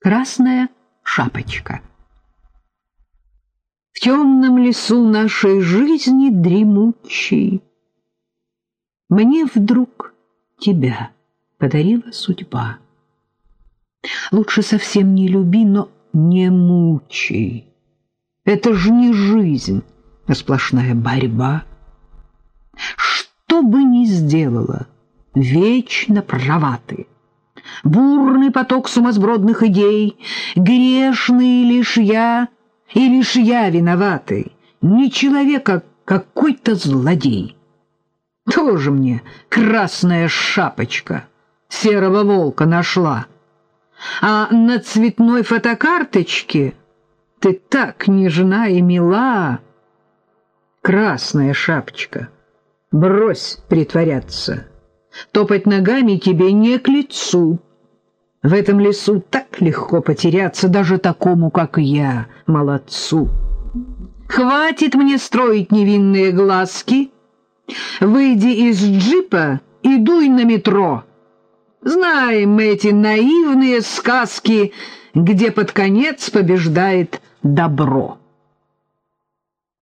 Красная шапочка. В темном лесу нашей жизни дремучей Мне вдруг тебя подарила судьба. Лучше совсем не люби, но не мучай. Это ж не жизнь, а сплошная борьба. Что бы ни сделала, вечно права ты. Бурный поток сумасбродных идей, грешный лишь я, и лишь я виноватый, не человек, а какой-то злодей. Тоже мне красная шапочка серого волка нашла. А на цветной фотокарточке ты так нежна и мила. Красная шапочка, брось притворяться. Топать ногами тебе не к лицу. В этом лесу так легко потеряться даже такому, как я, молодцу. Хватит мне строить невинные глазки. Выйди из джипа и дуй на метро. Знаем мы эти наивные сказки, где под конец побеждает добро.